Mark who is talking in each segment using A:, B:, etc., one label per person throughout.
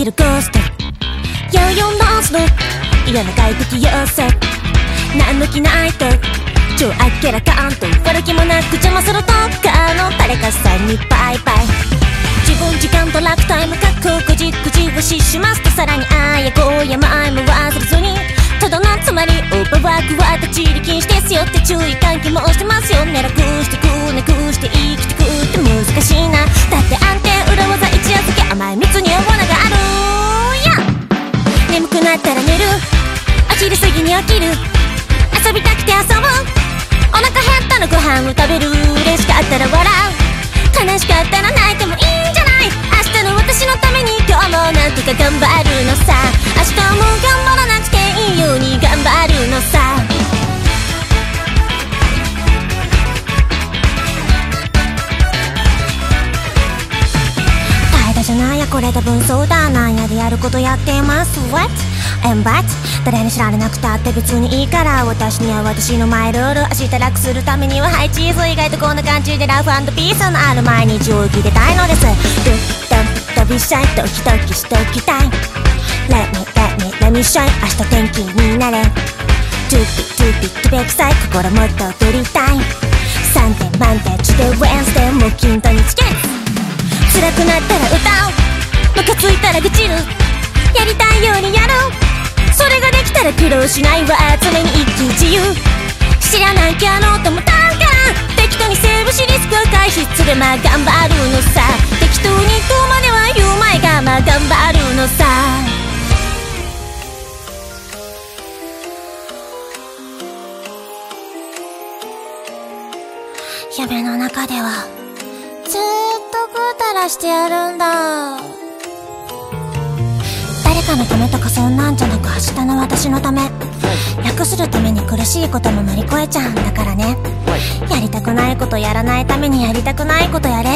A: きるゴースト。ヨーヨーノースの嫌な外的要素何の気ないと超あっけらかんと。悪気もなく邪魔すると。かの誰かさんにバイバイ。自分時間とラクタイム確保こじくじをししますとさらにあやこや前も忘れずに。ただのつまりオーバーワークは立ち入り禁止ですよって注意喚起もしてますよ。ね楽してくなくして生きてくって難しいな。だって飯を食べる嬉しかったら笑う。悲しかったら泣いてもいいんじゃない。明日の私のためにこれ多分そうだなんやでやることやってます。What? and but? 誰に知られなくたって別にいいから私には私のマイルール明日楽するためにはハイチーズ意外とこんな感じでラフピースのある毎日を生きてたいのです。ドゥッドン飛びシャイドキドキしておきたい Let me let me let me shine 明日天気になれ To be to be to be 臭い心もっと振りたい3点満点中で Wednesday もう均等につけ辛くなったら歌うら愚痴るやりたいようにやろう。それができたら苦労しないわ。常に一喜自由。知らなきゃのともたんか適当にセーブしリスクを回避すれば頑張るのさ適当にこうまでは言う前がまあ頑張るのさ。夢の中では。ずっとぐうたらしてやるんだ。誰かのためとかそんなんじゃなく明日の私のため。楽するために苦しいことも乗り越えちゃうんだからね。やりたくないことやらないためにやりたくないことやれ。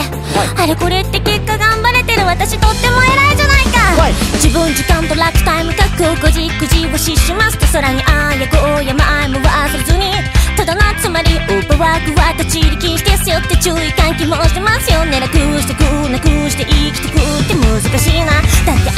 A: あれこれって結果頑張れてる私とっても偉いじゃないか。自分時間とラックタイム確保こじくじをししますと空にああやこうや前も忘れずに。ただのつまりオーバーワークは立ち入り禁止ですよって注意喚起もしてますよ。ね楽してくなくして生きてくって難しいな。だって